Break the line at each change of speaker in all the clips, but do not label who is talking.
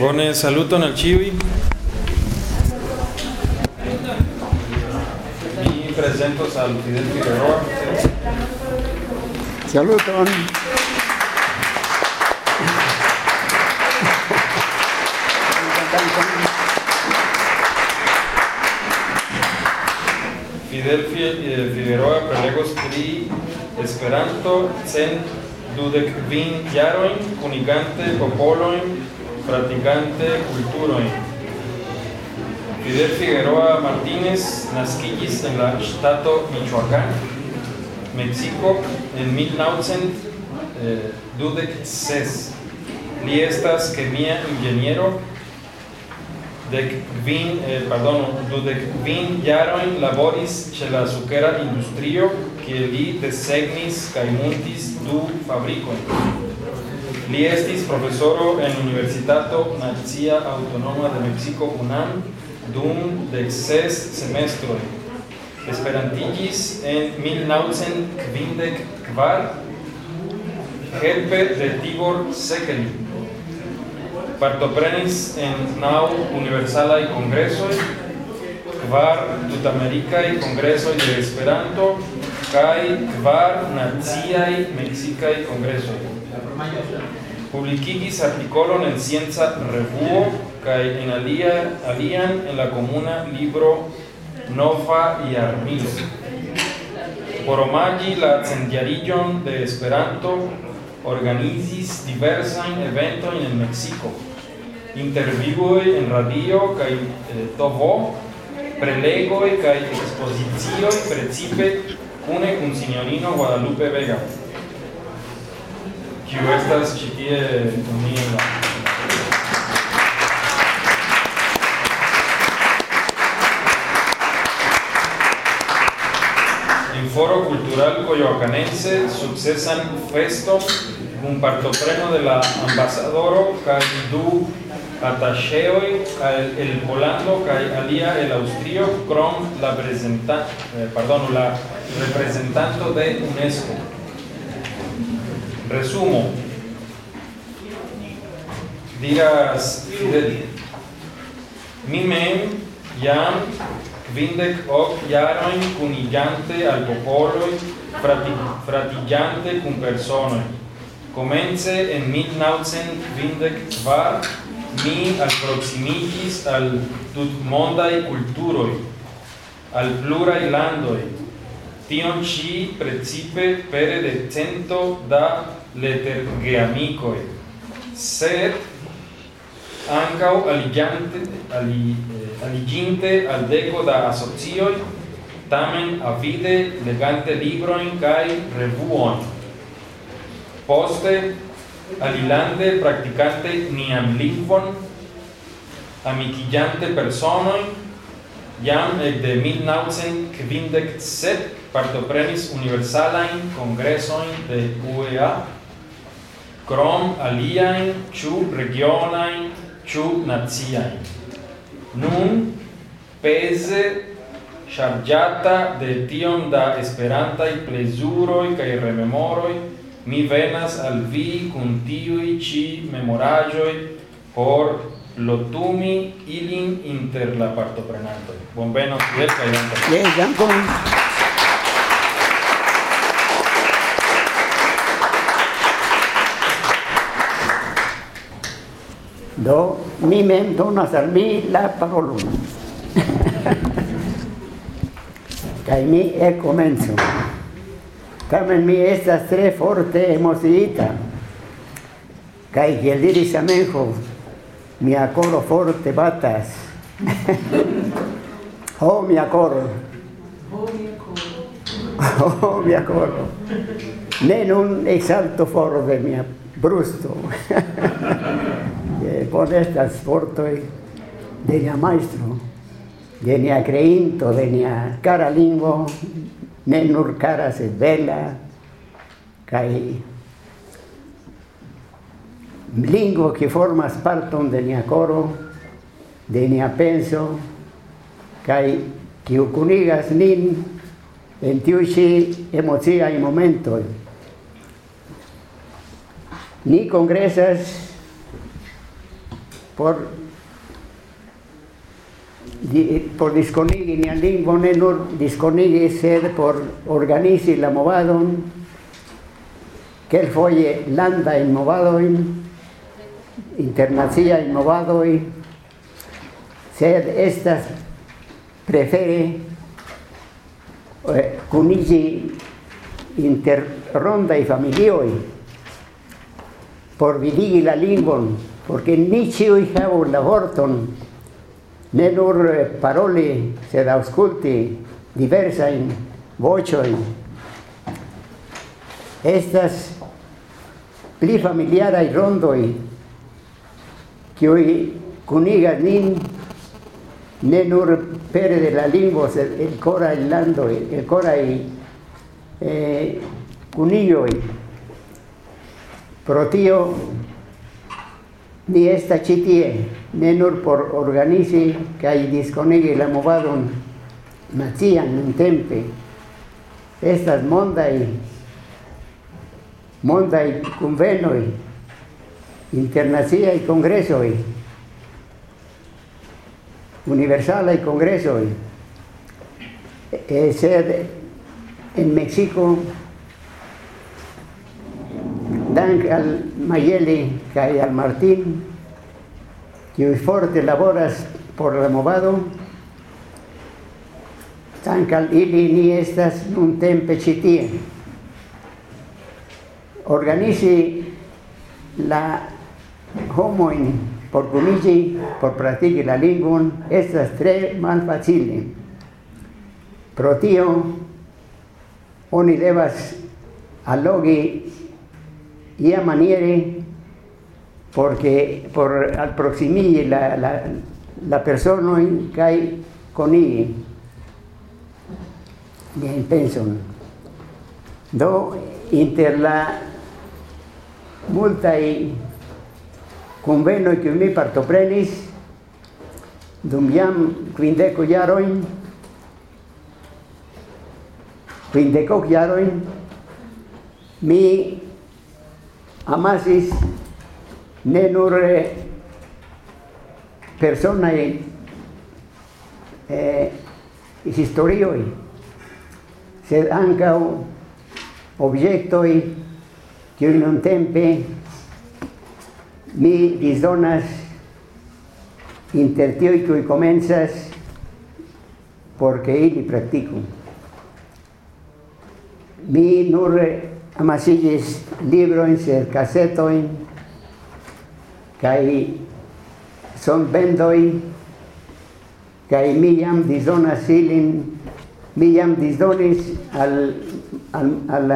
Bone saluton al ĉiuj. Mi prezentos al Fidel Figueroa.
Saluton.
Fidel Fi- eh, Figueroa prelegos pri Esperanto cent dudek kvin jarojn kunigante popolojn pratigante kulturojn. Fidel Figueroa Martínez naskiĝis en la ŝtato Michoacán, Mexico en 1926. Li estas kemia inĝeniero dek kvin, eh, pardon, dudek kvin jarojn laboris ĉe la sukera industrio, kie li desegnis kaj muntis du fabrikojn. Li estis profesoro en Universitato Nacia Autonoma de Mexico UNAM dum de ses semestroj. Esperantigis en 1954 helpe de Tibor Sekeli. Partoprenis en naŭ universalaj kongresoj, kvar tutamerikaj kongresoj de Esperanto kaj kvar naciaj meksikaj kongresoj. Publikigis artikolon en Scienca Revuo kaj en alia alian en la komuna libro Nova Jarmilo. Por omaĝi la centjariĝon de Esperanto organizis diversajn eventojn en Meksiko. Intervjuoj en radio kaj eh, TV, prelegoj kaj ekspozicioj precipe kune kun sinjorino Guadalupe Vega. Kiu estas kun ni en Foro Cultural Coyoacanense sucesan feston kun partopreno de la ambasadoro kaj du ataŝeoj el, Polando alia el Aŭstrio krom la prezenta, eh, pardonu, la reprezentanto de UNESCO. resumo. Diras Fidel. Mi mem jam quindec hoc iaroin cunigante al popoloi frati, fratigante cum personoi. Comence en 1924 mi alproximigis al tutmondai culturoi al plurai landoi tion ci precipe pere de cento da letergeamicoi, sed ancau aligante, ali, eh, aliginte al deco da asocioi, tamen avide legante libroin cae revuon. Poste, alilande practicante nian lingvon, amicillante personoin, jam ekde 1957 partoprenis universalajn kongresojn de UEA, krom aliajn ĉu regionajn ĉu naciajn. Nun peze ŝarĝata de tiom da esperantaj plezuroj kaj rememoroj, mi venas al vi kun tiuj ĉi memoraĵoj por lotumi ilin inter la partoprenantoj. Bonvenon Fidel kaj dankon.
Yes, dankon. Do, mi mem donas al mi la parolon. Kaj mi ekomencu. Tamen mi estas tre forte emociita. Kaj kiel diris Zamenhof, mia koro forte batas. oh, mia koro. Oh, mia coro. Ne nun exalto for de mia brusto. Por estas fortoi de nia maestro, de nia creinto, de nia cara lingvo, ne nur cara sed bella, kai lingvo que formas parton de nia coro, de nia penso, kai kiu kunigas nin en tiu ĉi emociaj momentoj. Ni kongresas por por disconigi ni lingvo ne nur disconigi sed por organizi la movadon quel foje landa in movadojn internacia in movadoj sed estas prefere eh, kunigi inter rondaj familioj por vidigi la lingvon porque ni ĉiuj havu la vorton ne nur eh, paroli, sed aŭskulti diversajn voĉojn. Estas pli familiaraj rondoj, kiuj kunigas nin ne pere de la sed el koraj landoj, el koraj eh, kunilloj. Pro tio ni esta ĉi tie ne nur por organizi kaj diskonigi la movadon nacian nuntempe estas mondaj mondaj kunvenoj internaciaj kongresoj universalaj kongresoj Eh, sed en Mexico. Dank al Mayeli kaj al Martín kiuj forte laboras por la movado dank al ili ni estas nuntempe ĉi tie organizi la homojn por kuniĝi por praktiki la lingvon estas tre malfacile pro tio oni devas allogi ia maniere porque por alproximigi la, la, la persona kai conigi bien penson do inter la multaj convenoj kiuj mi partoprenis dum jam kvindeko jarojn kvindekok jarojn mi amasis ne nur personaj eh, historioj, sed ankaŭ objektoj kiuj nuntempe mi disdonas inter tiuj kiuj komencas porque ili praktiku. Mi nur amasigis librojn sed kasetojn kaj son vendoj kaj mi jam disdonas ilin mi jam disdonis al al al,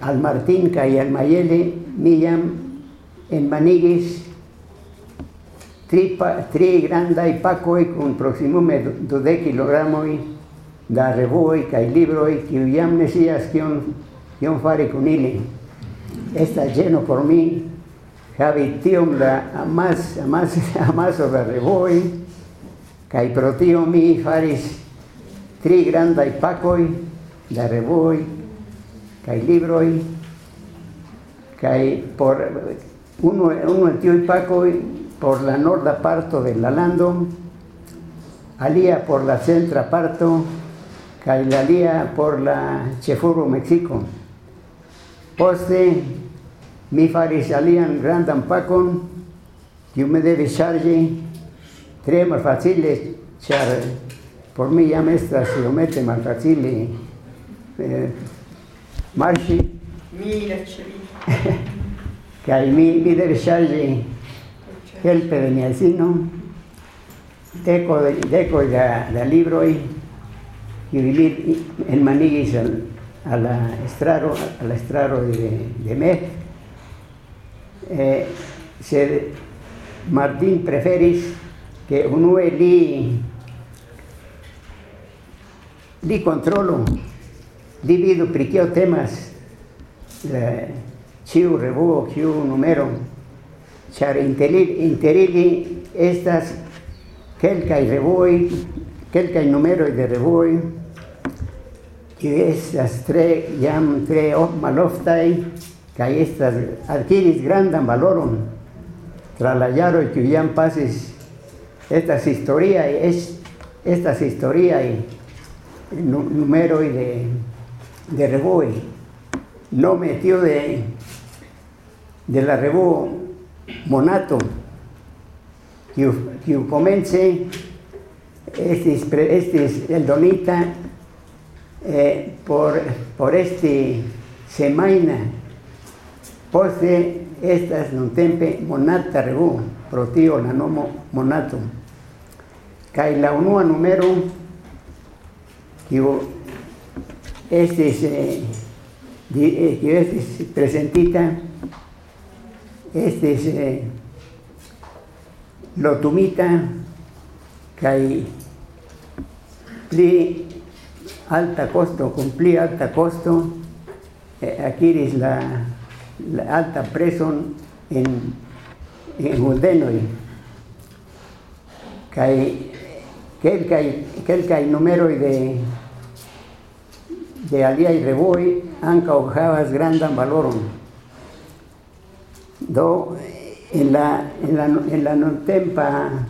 al Martín kaj al Mayele mi jam enmanigis tri, pa, tri grandaj pakoj kun proksimume du- dudek kilogramoj da revuoj kaj libroj kiuj jam ne scias kion kion fari kun ili. Estas lleno por mi havi tiom da amas amas amaso da revuoj kaj pro tio mi faris tri grandaj pakoj da revuoj kaj libroj kaj por uno uno el tiuj pakoj por la norda parto de la lando alia por la centra parto kaj la alia por la ĉefurbo Meksiko. Poste mi faris alian grandan pakon kiu me devis ŝarĝi tre malfacile ĉar por mi jam estas iomete malfacile eh, marŝi
Mira, Chelita.
kaj mi, mi ŝarĝi helpe de mi edzino deko, de- deko da, da libroj kiuj mi enmanigis al, a la estraro, a la estraro de, de Met. Eh, sed Martín preferis que unue li li controlo, li vidu temas la, ĉiu revuo, ĉiu numero, ĉar inter ili, inter ili estas kelkaj revuoj, kelkaj numeroj de revuoj, kiuj estas tre jam tre of- maloftaj kaj estas adquiris grandan valoron. tralayaro y que ya pases estas historias, es, estas número y de, de reboe. No metió de, de la rebo monato, que, comience este, este es el donita eh, por, por este semana poste estas non tempe monata regu protio la nomo monato. Kai la unua numero que este es eh, eh, este es presentita este es eh, lo tumita kai pli alta costo, cumplí alta costo, eh, aquí es la, alta presión en, en Uldenoi. Kai, quelcai número de de y reboy anca hojadas grandan valoron. Do en la en la en la non tempa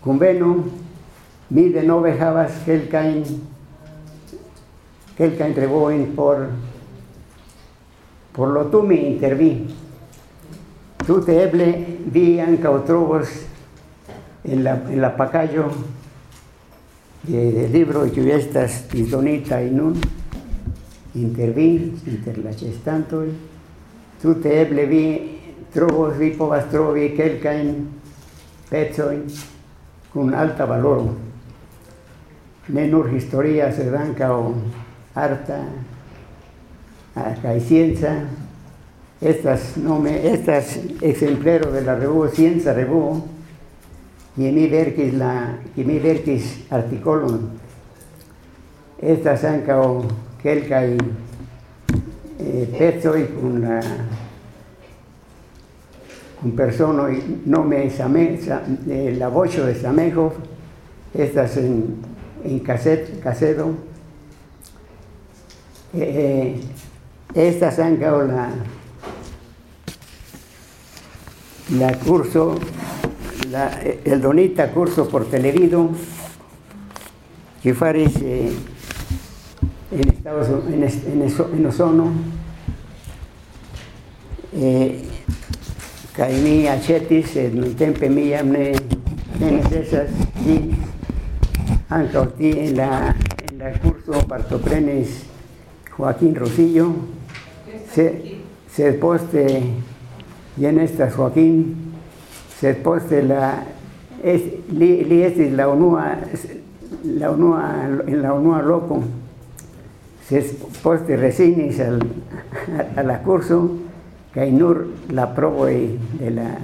conveno mi de no vejabas que el cain que el cain reboin por por lo tú me interví. Tú te eble vi anca otrobos en la, en la pacayo de, de libro que estas donita y nun interví interlachestanto tú te eble vi trobos vi povas trovi cain pezzoin con alta valor menor historia se dan kao harta acá ciencia estas no me estas ejemplares de la revista Ciencia Revu y mi verkis la y mi verkis artículo estas kelkai eh, pezzo y con con persona no me same, eh, la voce de Samejo estas en, en cassette, casedo eh, estas dado la la curso el donita curso por televido que eh, en Ozono caimi achetis en tempe mi amne en esas y anca en la en la curso partoprenes Joaquín Rosillo se se poste y en estas Joaquín se poste la es li, li es la unua la unua en la unua loco. Se poste resinis al a, a la curso que nur la probo de la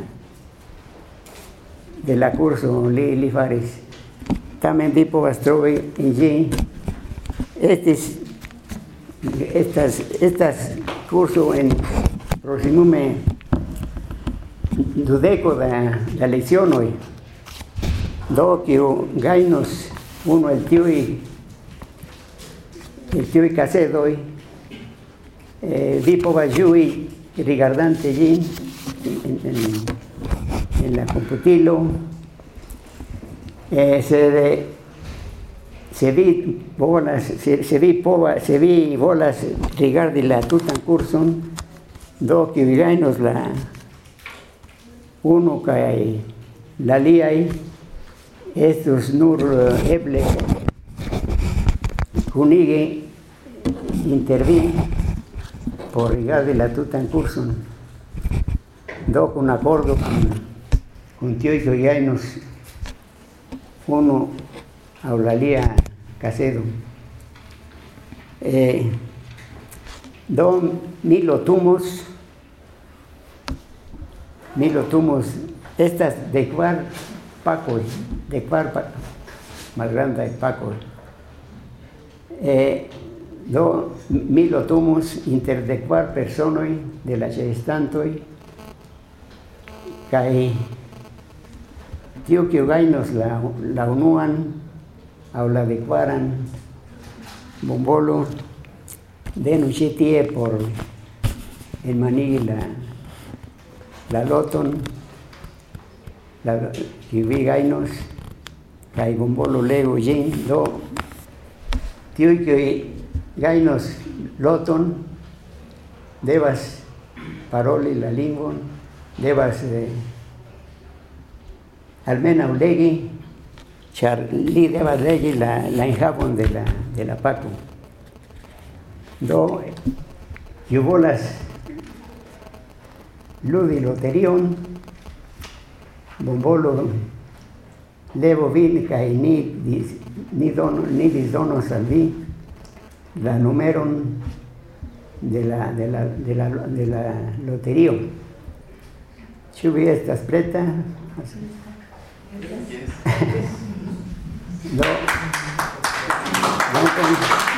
de la curso li, li faris tamen vi povas trovi en ĝi estis estas estas curso en proximume dudeko da, da lecionoj do kiu gajnos uno el tiuj el tiuj kasedoj eh, vi povas ĝui rigardante allí en, en, la computilo. Eh, se, vi bolas se, vi se vi bolas rigardi la tutan curson do que la uno que la liai estos nur eble kunige intervi por de la tuta en curso. Do con acuerdo con, tío y que nos uno hablaría casero. Eh, do milo tumos, milo tumos, estas de cuar paco, de cuar más grande de paco. Eh, do mil otumus inter de quar personoi de la gestantoi kai tio que gainos la, la unuan au la de quaran bombolo de nuchetie por el maní la loton, la kiwi gainos, kai bombolo lego yin, do, tiu que gainos loton, devas paroli la lingvon, devas eh, almena legi, char li devas legi la, la de la, de la paco. Do, yo volas ludi loterion, bombolo levo vin kaj ni, dis- ni, don, ni disdonos al vi la numeron de la, de la, de la, de la loterio. Ĉu vi estas preta? Do, dankon.
Do ni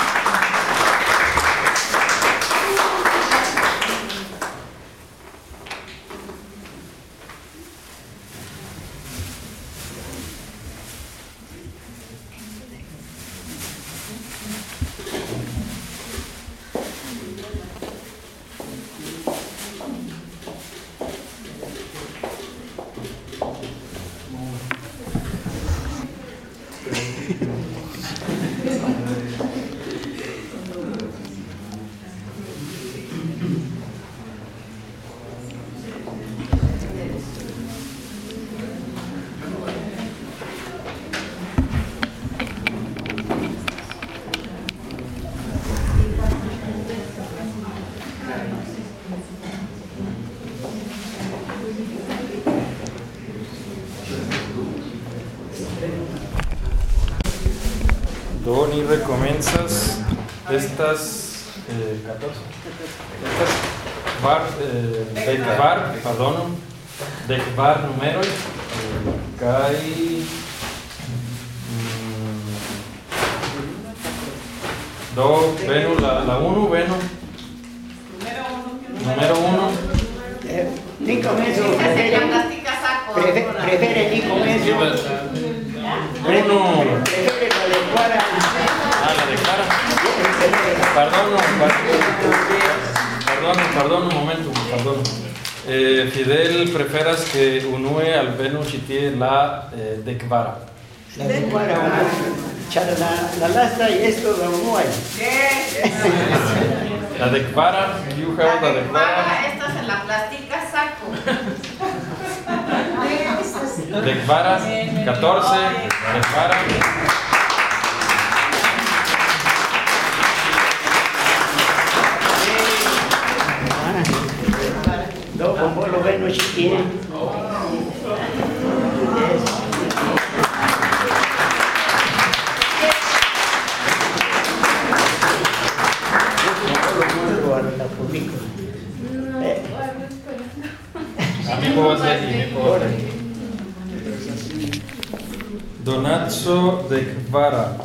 recomenzas estas eh, 14. Estas var, eh, dekvar, pardono, dekvar numeroj eh, kaj mm, do venu la la unu venu numero uno.
Eh, ni comienzo,
Se
prefere,
plastica saco.
prefe- prefere ni comienzo,
uno
prefere la de fuera.
ah la declara Pardon, pardon, un momento, pardon. Eh, Fidel preferas que unue al venu ĉi tie la eh, dekvara.
La de fuera, char la, la lasta y esto la unuay.
La dekvara, kiu havas la dekvara?
Estas en la plastica saco.
Dekvara 14, dekvara. Spiel. Donazzo de Kvara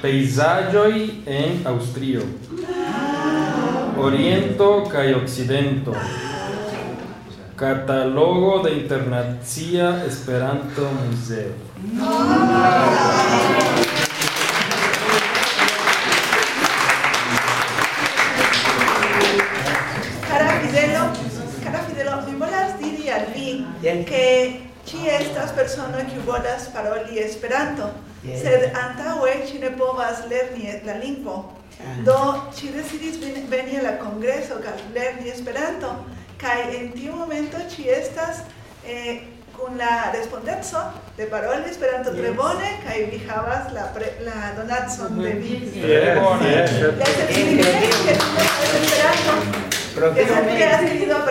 Paesaggi in Austria. Oriento kaj Okcidento. Catalogo de Internacia Esperanto Muzeo.
Cara Fidelo, cara Fidelo, mi volas diri al vi que ci estas persona que volas paroli Esperanto, sed antaŭe ci ne povas lerni la lingvo. Do ci decidis ven- veni a la kongreso kaj lerni Esperanto kaj en tiu momento ci estas eh, kun la respondeco de paroli Esperanto tre
Yes.
bone kaj vi havas la, pre, la donacon de vi.
Tre bone.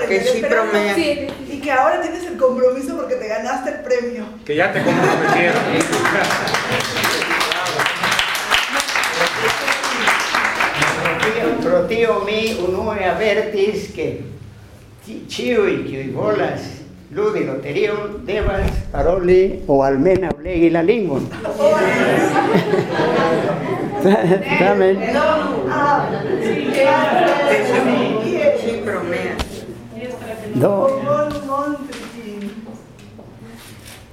Que
sí
esperanto
bromea.
y que ahora tienes el compromiso porque te ganaste el premio.
Que ya te comprometieron.
Pro tio mi unue avertis que ci- ĉiuj kiuj volas ludi loterion devas paroli o almenaŭ legi la lingvon. Tamen, do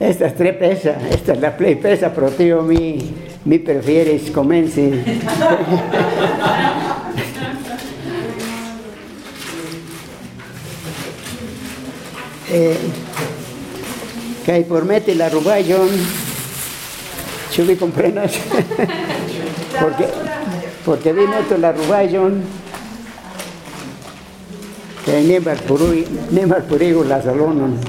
estas tre pesa, esta es la plej pesa, pro tio mi mi prefieris komenci. eh, que por meti la rubayon, chubi comprenas, porque, porque vi meto la rubayon, que nemar purui, nemar purigo la salonon.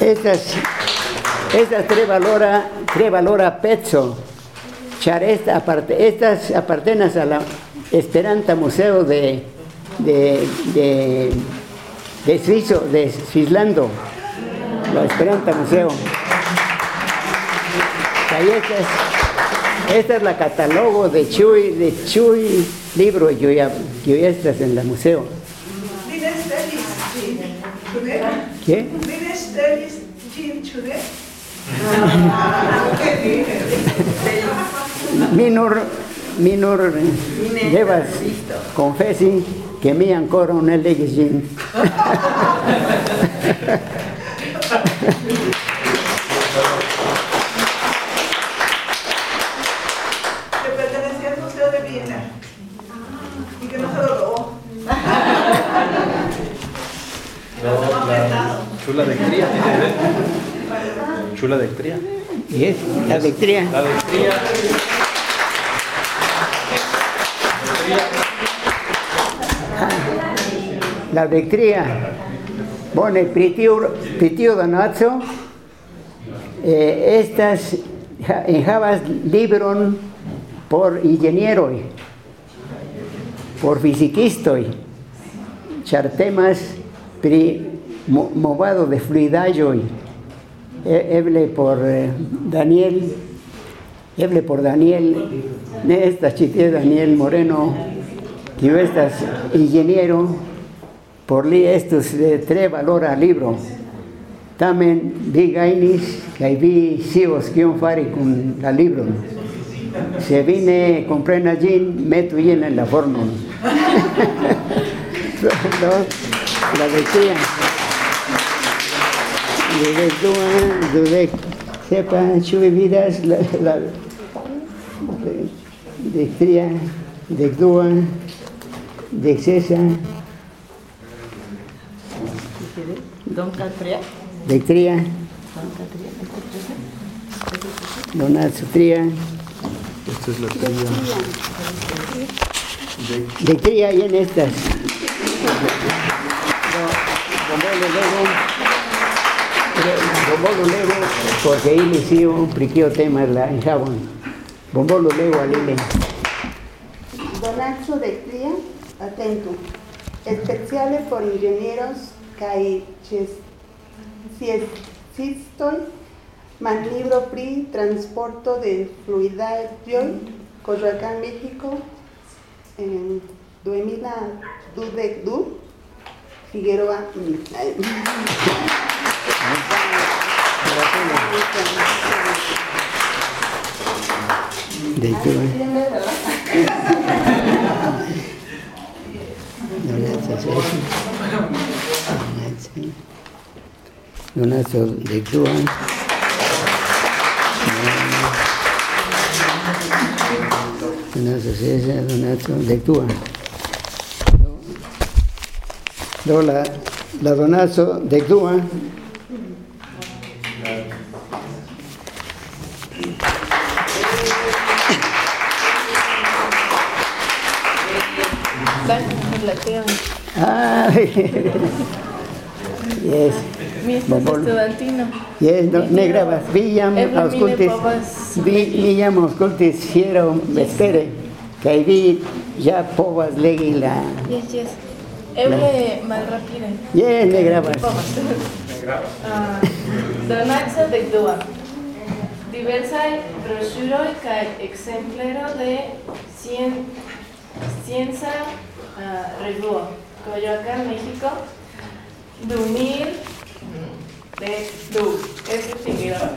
Estas, estas tres valora, tres valora pezzo. Aparte, estas apartenas a la Esperanta Museo de de de de Suizo, de Swislando, la Esperanta Museo. Ahí esta es, esta es la catálogo de Chuy, de Chuy libro yo ya, yo ya estás en el museo. ¿Qué? Minor, minor, llevas, confesi que mi ancora un elegis
que pertenecía al Museo de Viena y que no se lo robó.
No, la chula de cría ¿eh? Chula de cría.
Y es la lectría.
La de cría.
La lectría. Bueno, el pritiu, pritiu donazzo, eh, estas ja- en Javas libron por ingenieroi, por fisiquistoi, chartemas pri mo- movado de fluidajoi, E- eble por eh, Daniel, eble por Daniel, estas chitie Daniel Moreno, que estas ingeniero, por li estos de tre valora libro. Tamen vi gainis, kaj vi scios kion fari kun la libron. Se vi ne komprenas ĝin, metu ĝin en la. Do, la decía. Dudek dua, dudek sepa, vi vidas la, la dek tria, dek dua, dek sesa,
Don Catria.
dek tria, Donato tria,
Esta es la tría.
dek tria jen estas. Do, Bombolo lego, bombolo lego, porque ili sciu pri kio temas la enhavon. Bombolo lego al.
Donazo de cría, atento. Especiale por ingenieros kaj sciencistoj, man libro pri transporto de fluidaĵoj, Coyoacán, México, en 2022, Figueroa.
Donato sesa. Donato dek dua. Donato sesa, donato dek dua. Do la, la donazo dek dua. Ay. Yes.
Estudiantino.
Yes, no, ne gravas. Vi jam
Eble mi ne
aŭskultis,
povas
vi, mi jam aŭskultis hieraŭ vespere, kaj vi ja povas legi la...
Yes, yes. Eble malrapide.
Yes, ne gravas.
Ah, Donaco de dua. Diversaj broŝuroj kaj ekzemplero de cien, Scienza ah, Revuo, Coyoacán, México, 2000 de du. Es Figueroa.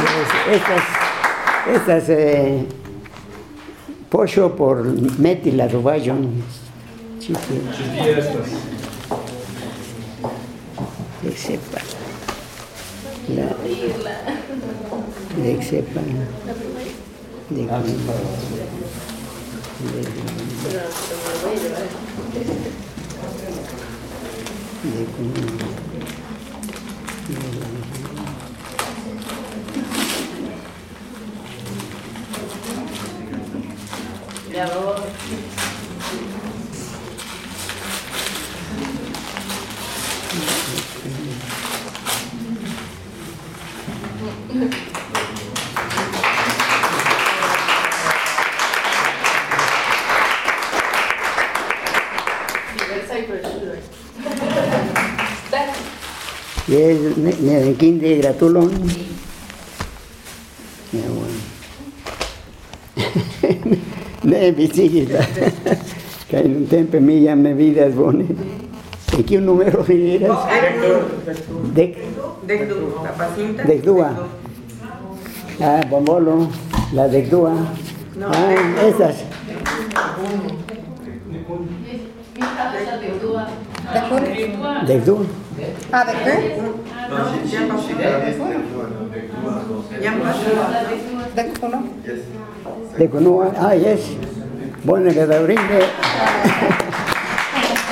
Yes, estas, estas eh, pollo por meti la rubayon. De sepa. La, de sepa. De,
Ya voy. Y
es ne- nenequín de gratulón. Ne bisigita. Que hay un tempe milla me vidas bone. Aquí un número de eras. De,
Degdu, la pacinta.
Degdúa. Ah, bombolo, la de Dua. Ah, esas. De Dua.
Ah, de qué?
Ya pasó.
De uno.
De Cunua. Ah, yes. Bueno, que te brinde.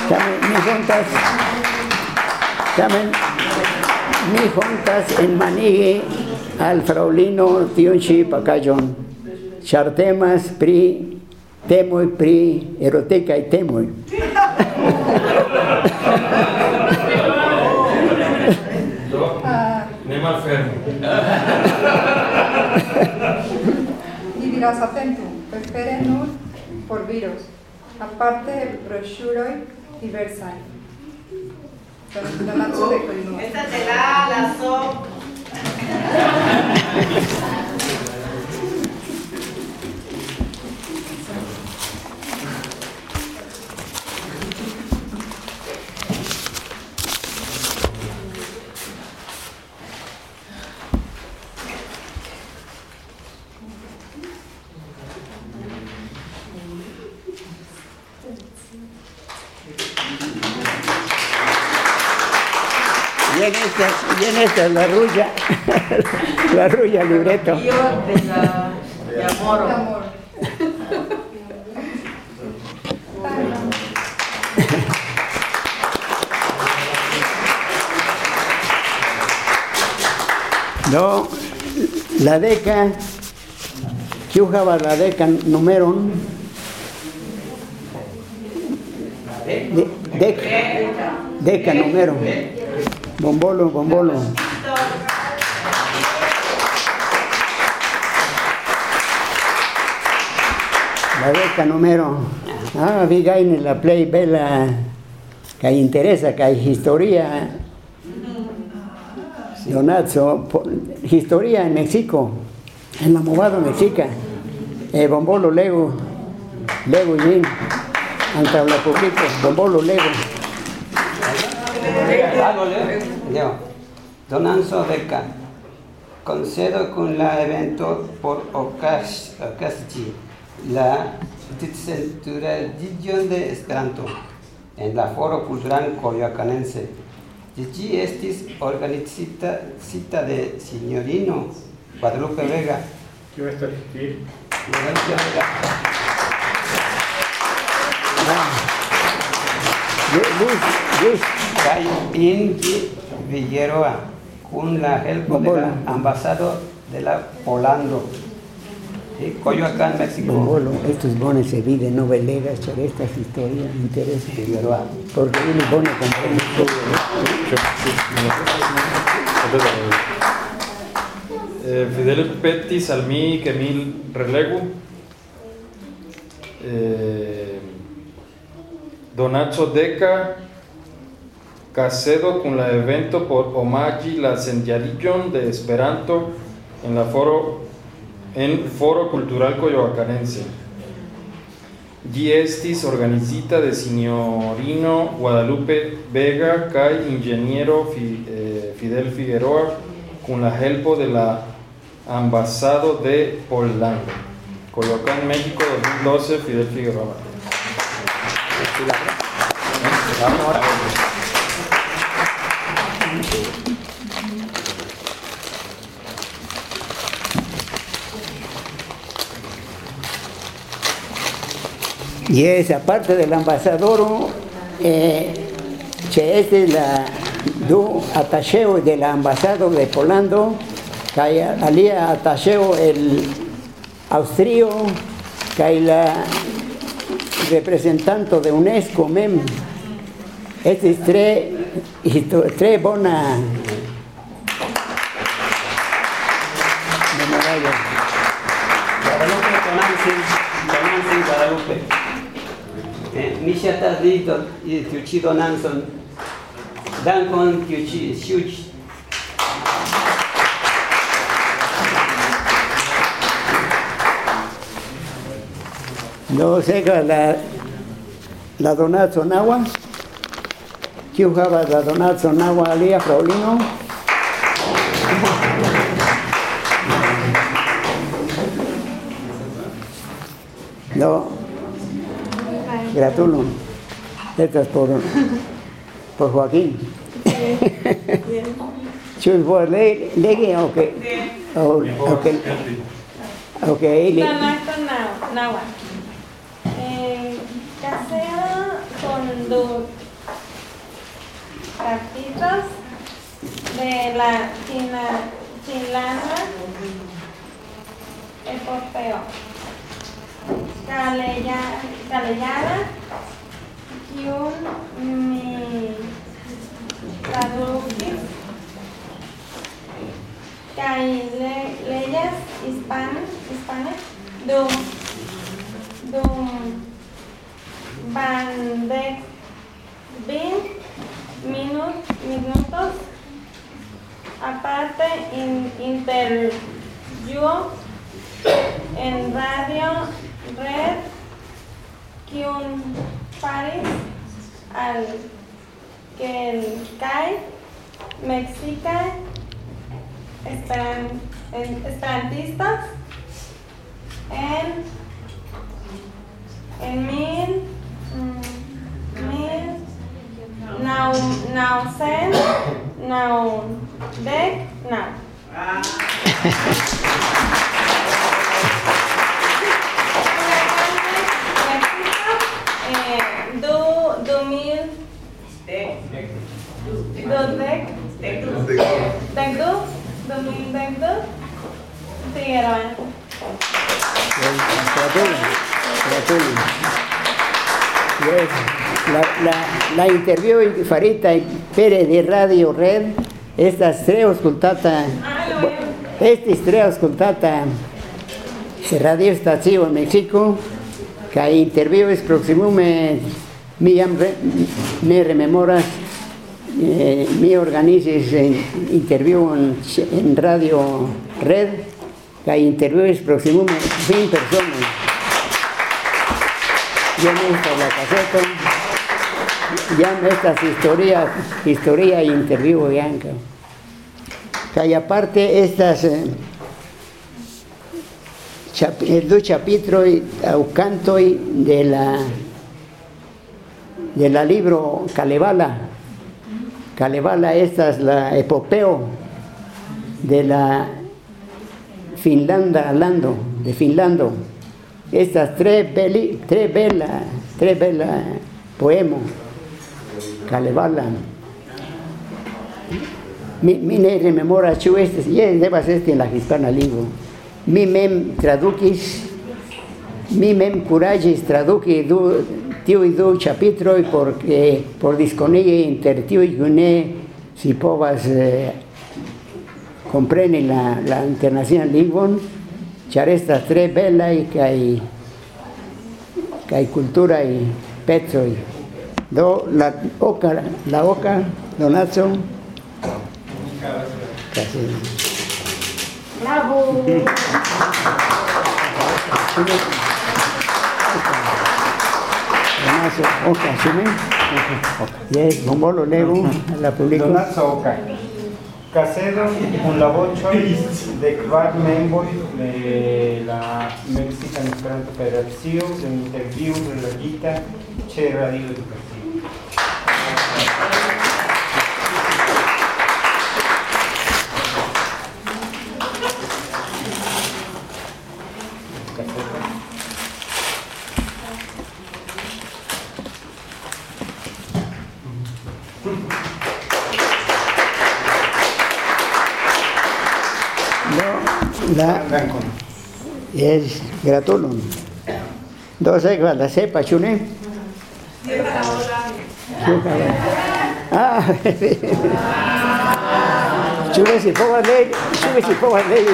También mis juntas. También mis juntas en Manigue, al fraulino Tionchi Pacayón. Chartemas, pri, temoy, pri, eroteca y temoy.
Fermo.
y dirás atento, prefere nur por virus, aparte brochuroi diversai. De Coinua.
Esta te la la
estas, y en estas la rulla, la rulla libreto.
De la de amor.
De amor.
No, la deca, que usaba la deca número de, deca, deca número, bombolo, bombolo. La deca número, ah, vigaine la play bella, que interesa, que hay historia Donazo, historia en México, en la movada mexica, eh, bombolo lego, lego yin, ante la público, bombolo lego.
Yo, Donanzo Deca, concedo con la evento por ocas- ocasión la centuradion de Esperanto en la Foro Cultural Coyoacanense. Allí estis organizita cita de signorino Guadalupe Vega.
¿Qué va a estar aquí?
Luz, luz,
Kai Ingi Villaroa, con la helpo de la ambasado de la Polando. Y Coyoacán, México.
bombolo, estos bones se viven, no velegas, sobre estas historias, interés,
Figueroa.
porque uno pone con
Eh, Fidel Petti Salmi Kemil Relegu. Eh, Donacho Deca Casedo con la evento por Omagi la Sendiarillon de Esperanto en la foro en Foro Cultural Coyoacanense. Gi estis organizita de signorino Guadalupe Vega kai ingeniero eh, Fidel Figueroa con la helpo de la ambasado de Polanco. Coyoacán, México, 2012, Fidel Figueroa.
Y es, aparte del ambasador, eh, que es de la atacheo de la embajada de Polando, que alía atacheo el austrío, que la representante de UNESCO mem este es histo- tres bona memorable.
Guadalupe Tonantzin, Tonantzin Guadalupe. Misha Tardito y Tiuchi Donanson. Dankon Tiuchi Shuchi.
No sé la, la donazo en agua. ¿Qué jugaba la donazo en agua alía, Fraulino? No. Gratulo. Esto es por, por Joaquín. Chus, ¿vos le, le, o qué? O, o qué? O qué, Eli?
Nanaco nau- náhuatl. Eh, casero con cartitas de la chilana epopeo. Caleya- Caleyana y un mi le- leyes hispanas, hispanas, dum, dum, van de bin, minut, minutos, aparte in, interview en radio, red, que un país al que el CAI, Mexica, esperan, en- esperantistas en, en mil, mil, nau, naucen, nau, dec, nau. Eh, du, du mil, du dec, dec du, du mil dec du, Figueroa.
Gratulo, gratulo. Yes. La, la, la interview in Farita Pere di Radio Red, estas tre ascoltata, estis tre ascoltata radio stacio in Mexico, che interviews proximume mi ne rememoras eh, mi organizis en interview en, en Radio Red, que interviews proximume 20 personas. Ya me la caseta, ya me estas historias, historia e interview Bianca. Que aparte estas eh, el dos capítulos canto de la de la libro Kalevala. Kalevala esta es la epopeo de la Finlanda hablando, de Finlando. Estas tres beli, tres bella, tres bella poemos. Kalevala. Mi, mi ne rememora chu este, yes, debas este en la hispana lingua. Mi mem traduquis, mi mem curagis traduci du, tiu i du chapitroi porque por disconigi inter tiu i gune si povas eh, la, la internacional lingvon, char estas tre belai kai kai cultura i pezoi. Do la oca, la oca, donazo, casi.
Bravo.
Donazo, oca, ¿sume? Yes, como lo leo, la publico.
Donazo Oca. Casedo, un labocho de Kvar Memboy de la Mexican Esperanto Federación, de interview de la Guita, Che Radio Educativo.
No, la es. Dos ekva la sepa chune. Ah, chune si poco ley, chune si poco ley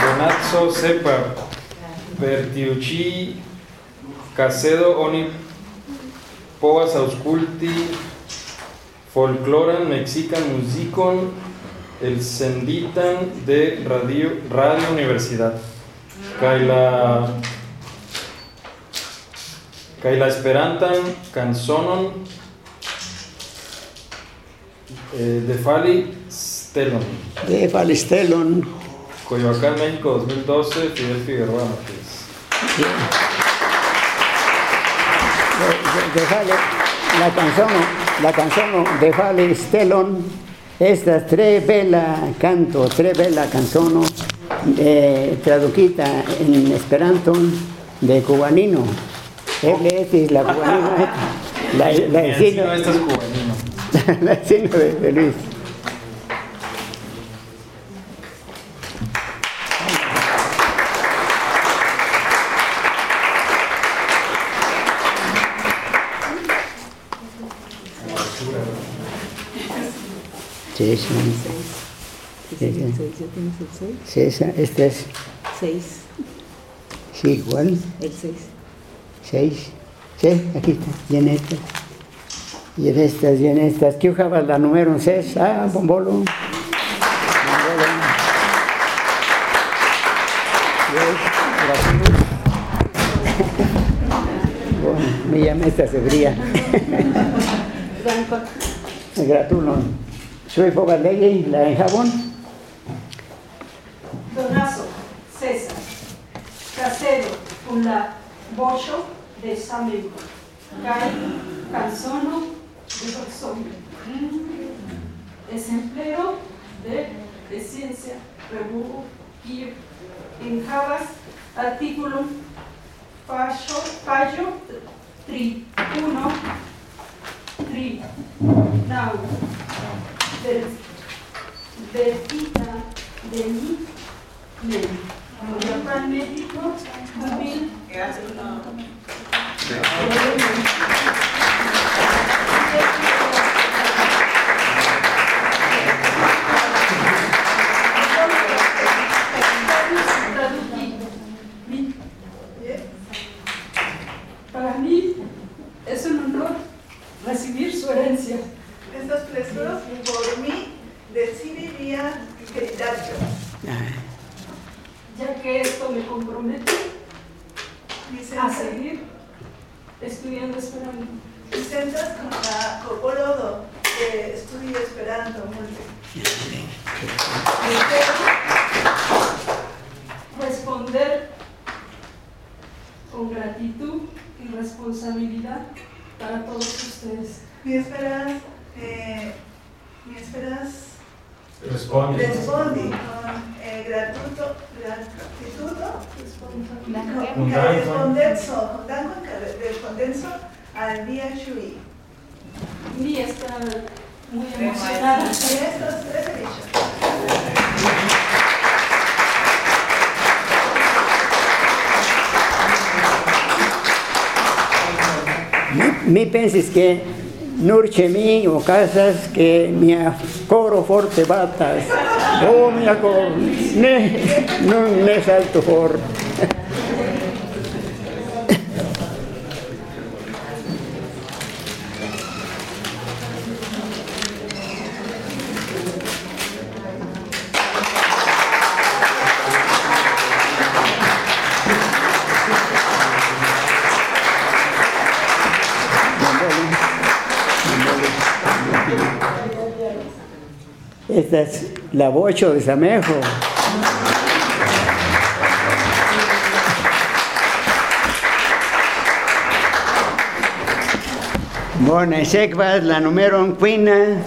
Donazzo sepa vertiuci casedo oni povas ausculti folcloran mexican musicon el senditan de radio radio universidad kaj la kaj la esperantan canzonon eh, de Fali Stelon
de Falistelon.
Coyoacán, México 2012, Fidel Figueroa Martínez.
De, de Fale, la canción, la canción de Falistelon, estas tres bella canto, tres bella canzono, eh, traducita en esperanto de cubanino. Él es la cubanina, la, la, la vecino de, de Luis. Sí, esa, esta es,
Seis.
sí, igual,
El seis.
seis. Sí, aquí está, y en estas. Y en estas, y en estas. ¿Qué ujaba la número seis? Ah, bombolo. Bombolo. Bueno, me llama esta sebría. Gratulo. Soy Fogalegui, la en jabón.
Donazo, César, Casero, con la Bocho de Sameco, Gai, Canzono, de Roxomio, Desempleo de, de Ciencia, Rebujo, y en Javas, artículo, Fallo, fallo, tri, uno, tri, nau, ver, vertita, de mí, México, 2000. Para mí es un honor recibir su herencia.
Estos plesuros por mí decidiría gritarlo.
ya que esto me compromete a seguir estudiando esperando.
Licencias con la Copolodo de Estudio Esperanto Multe.
Responder con gratitud y responsabilidad para todos ustedes.
Mi esperas, eh, mi esperas
Responde.
Respondi con eh, gratuito, gratitudo,
Un
che
danco.
rispondenzo, con danco che rispondenzo al día Shui.
Mi está muy emocionada.
Y estos tres dichos.
Mi, pensis que nurche mi o casas que mi coro forte batas. Oh, mi coro, ne, non ne salto for. La bocho de Samejo. Bueno, sekvas la numero en quina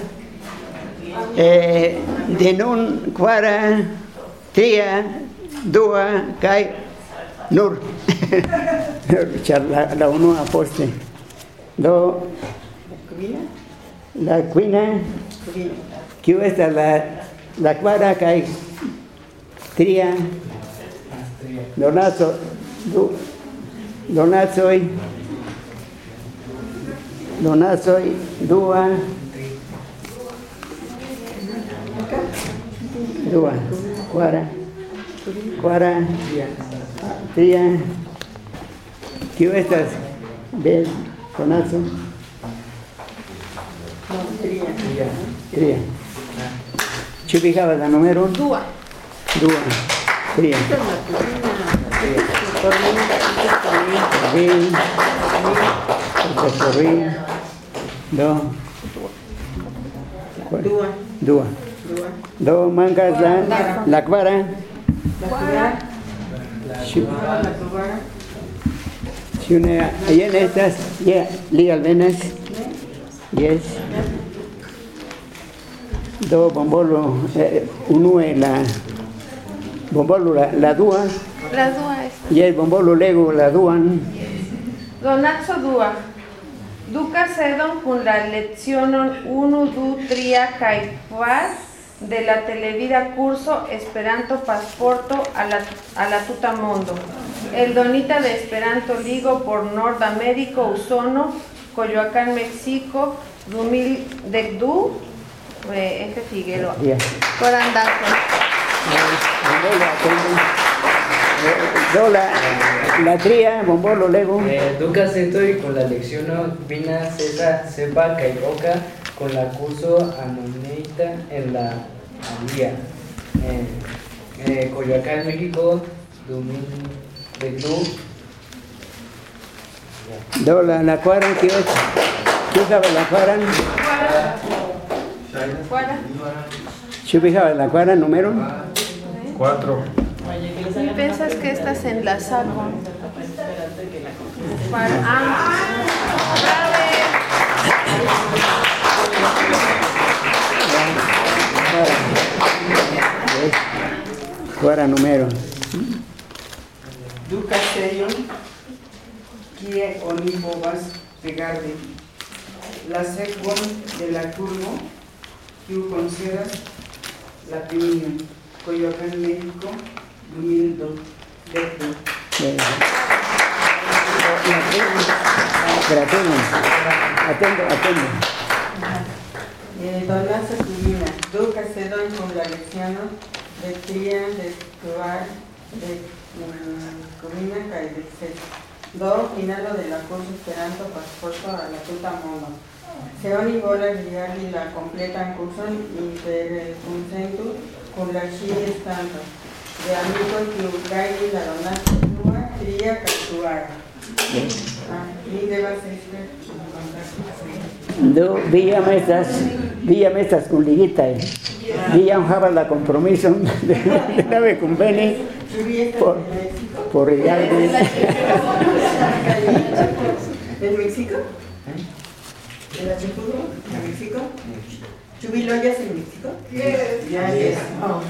eh, de nun quara tria dua kai nur. La, la unua poste do la cuina. Que esta la la cuara kai tria donazo do donazo y donazo y dua dua cuara cuara tria que estas ves donazo. Tria Chupijaba la número
Dua.
dua tria Rin, recorrí, do,
Dua.
dua,
Dua.
do mangas la, la cuara,
cubana.
shune, ahí en estas, ya, li alvenas, yes, do bombolo, eh, unue la, bombolo la, la dua,
La dua
y el bombolo lego la duan,
Donazzo dua. Duca sedon con la leccionon unu du tria kvar de la televida curso Esperanto pasporto a la, a la tuta mondo. El donita de Esperanto Ligo por Nordamérico Usono, Coyoacán, México, 2012, eh, este Figueroa. Por andazo.
Bombolo, do la, la tria, bombolo lego,
Eh, Duca estoy con la lección Vina Cesa Sepa Cairoca con la curso Anoneita en la Alía. Eh, eh, Coyoacán, México, 2022.
do la, la cuara, que es, tú sabes la cuara,
Fuera.
Chupijaba la cuara número
Cuatro.
¿Y piensas que estás enlazado? Para, ah,
cuara número
Duca seyo. Kie oni povas rigardi. La de la kurvo, kiu konsideras la opinion. Coyoacán, México, 2002.
Eh, Gratuito. Atendo, atendo.
Eh, Donaza Cubina, Duca Sedón con la lección de Tria, de Escobar, de Cubina, Cay de Cés. Do, finalo de la curso Esperanto Pasporto a la tuta mono. Seoni bola rigardi la completa curso inter consentu con la chi estando. De amigo que Ucraini la donaza Cuba, Tria, Catuara. Ah, debas este
Do, Villa Mestas, Villa Mestas con liguita. eh. Villa Java la compromiso de, de nave con Beni por, por Rigaldi.
¿En México? ¿En la Chipuro? ¿En México? ¿Chubiloyas en México?
Yes.
Ya, yes. Oh.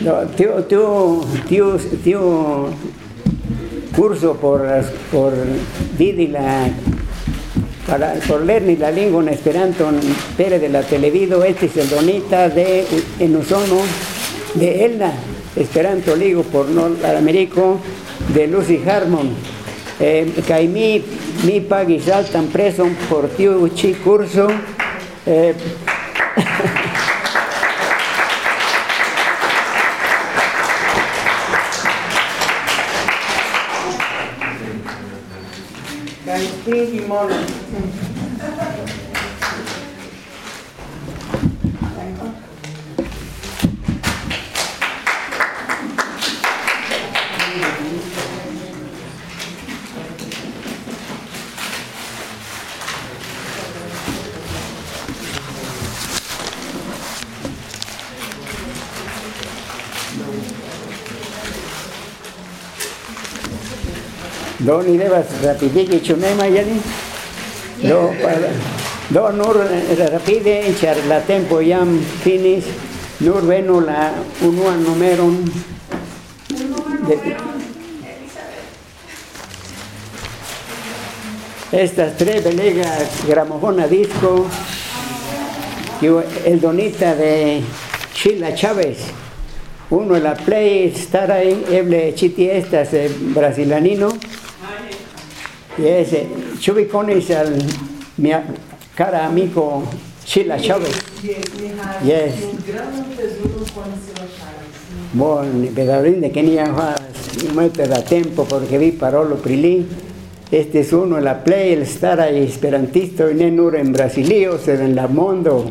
No, tío, tío, tío, tío, curso por, por Didi la para, por lerni la lengua en Esperanto en Pere de la Televido, este es el donita de en Ozono, de Elna, Esperanto Ligo por Nordamérico, de Lucy Harmon. Eh, que mi, mi pagui saltan preso por tío chi curso. Eh,
Gaistín y mono.
Do ni devas rapidigi chunema yani. Do para do nur rapide char la tempo jam finis. Nur venu la unuan numeron de, Estas tres belega gramofona disco. El donita de Sheila Chávez. Uno la play estar ahí, eble chiti estas brasilanino. Y ese chubicones al mi cara amigo Sheila Chávez. Yes. Bueno, pedarín de que ni no te da tiempo porque vi parolo prilí. Este es uno, la play, el estar esperantista, y en Brasilio, se en la mundo.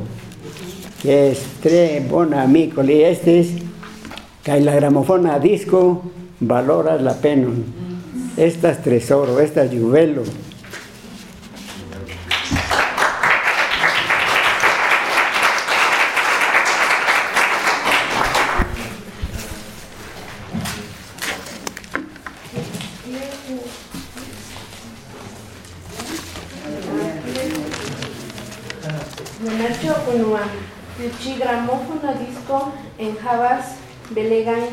Es tres buenos amigos, y este es que la gramofona disco valora la pena. Estas tesoro, estas juvelo.
Gramófono disco en Javas Belegan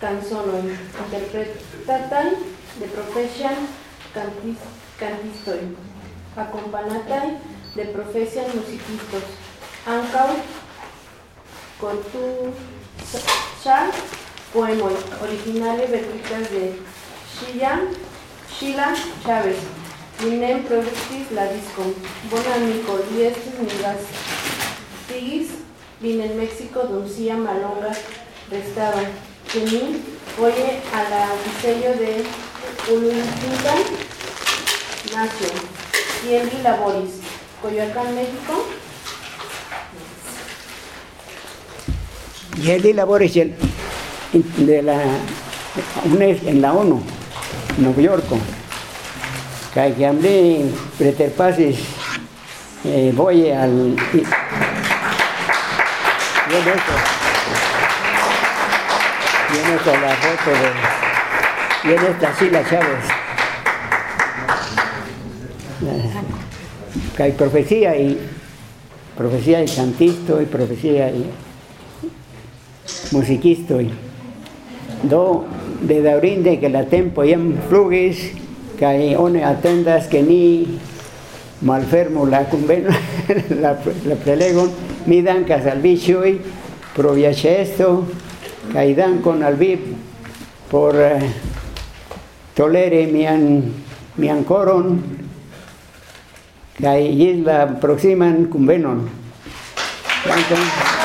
canzono interpretatai profesión cantis, cantistoi, acompanatai de profesión musicistos, ancau contu char poemoi, originales vertitas de Shilla, Sheila Chávez. Vinem productis la disco. Bon amico, diestis migas. Tigis, vine en México, Doncía Malonga, restaba. Que mi oye a la diseño de Uluntutan Nación. Y en Laboris, Coyoacán, México.
Y el Labores el- de la UNES en la ONU, Nueva York. Que hablé preterpases eh, voy al y, y en eso y en eso la foto de y en esta Sila Chávez que hay profecía y profecía y cantista y profecía y musiquista y do de daurinde que la tempo yam flugis que hay one atendas que ni malfermo la cumben la, la prelegon mi dan casalbicho y proviache esto que dan con albib por eh, tolere mi an mi ancoron que hay isla proximan cumbenon Danke.